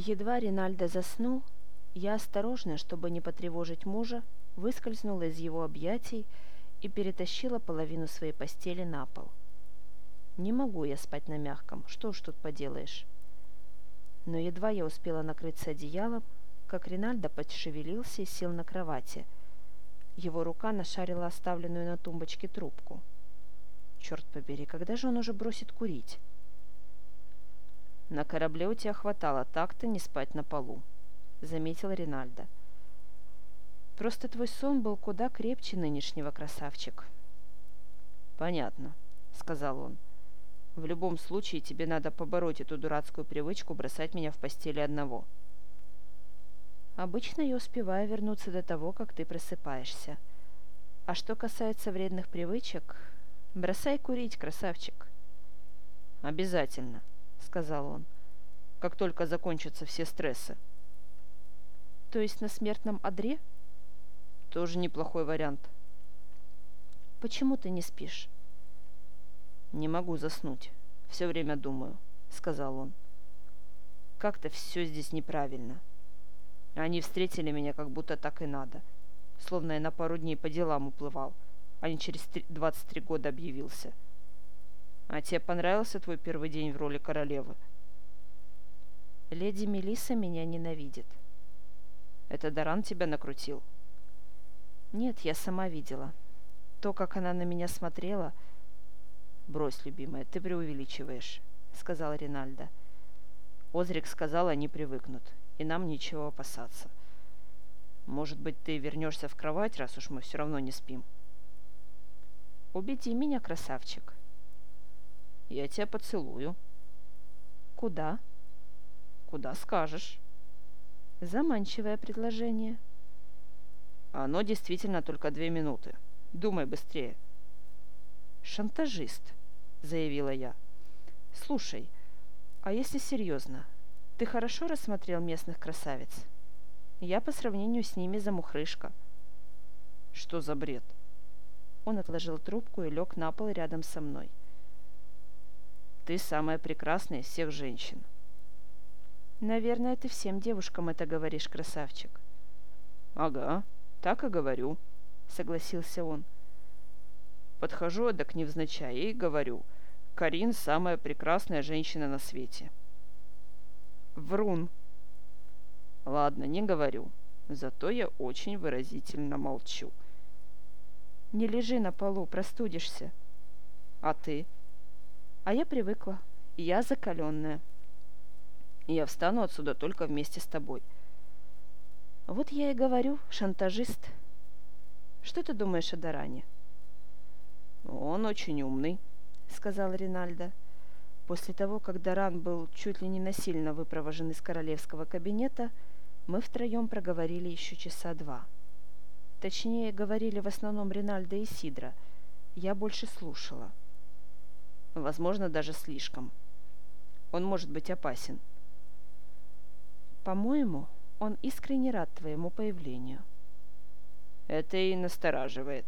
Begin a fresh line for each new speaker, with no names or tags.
Едва Ринальдо заснул, я осторожно, чтобы не потревожить мужа, выскользнула из его объятий и перетащила половину своей постели на пол. Не могу я спать на мягком, что уж тут поделаешь. Но едва я успела накрыться одеялом, как Ринальдо подшевелился и сел на кровати. Его рука нашарила оставленную на тумбочке трубку. Черт побери, когда же он уже бросит курить?
«На корабле у тебя хватало так-то не спать на полу», — заметил Ринальдо.
«Просто твой сон был куда крепче нынешнего, красавчик».
«Понятно», — сказал он. «В любом случае тебе надо побороть эту дурацкую привычку бросать меня в постели одного».
«Обычно я успеваю вернуться до того, как ты просыпаешься. А что касается вредных привычек, бросай курить, красавчик».
«Обязательно», сказал он, — «как только закончатся все стрессы».
«То есть на смертном одре?»
«Тоже неплохой вариант».
«Почему ты не спишь?»
«Не могу заснуть. Все время думаю», — сказал он. «Как-то все здесь неправильно. Они встретили меня, как будто так и надо. Словно я на пару дней по делам уплывал, а не через 23 года объявился». А тебе понравился твой первый день в роли королевы?
Леди Мелисса меня ненавидит.
Это Даран тебя накрутил?
Нет, я сама видела. То, как она на меня смотрела...
Брось, любимая, ты преувеличиваешь, сказал Ринальдо. Озрик сказал, они привыкнут, и нам ничего опасаться. Может быть, ты вернешься в кровать, раз уж мы все равно не спим?
Убеди меня, красавчик.
Я тебя поцелую.
Куда?
Куда скажешь.
Заманчивое предложение.
Оно действительно только две минуты. Думай быстрее.
Шантажист, заявила я. Слушай, а если серьезно, ты хорошо рассмотрел местных красавиц? Я по сравнению с ними замухрышка.
Что за бред?
Он отложил трубку и лег на пол рядом со мной.
Ты самая прекрасная из всех женщин.
Наверное, ты всем девушкам это говоришь, красавчик.
Ага, так и говорю, согласился он. Подхожу я к невзначай и говорю, Карин самая прекрасная женщина на свете.
Врун.
Ладно, не говорю. Зато я очень выразительно молчу.
Не лежи на полу, простудишься.
А ты?
А я привыкла. Я закаленная.
Я встану отсюда только вместе с тобой.
Вот я и говорю, шантажист. Что ты думаешь о Даране?
Он очень умный, сказал Ринальдо.
После того, как Даран был чуть ли не насильно выпровожен из королевского кабинета, мы втроем проговорили еще часа два. Точнее, говорили в основном Ринальдо и Сидра. Я больше слушала
возможно, даже слишком. Он может быть опасен.
По-моему, он искренне рад твоему появлению.
Это и настораживает.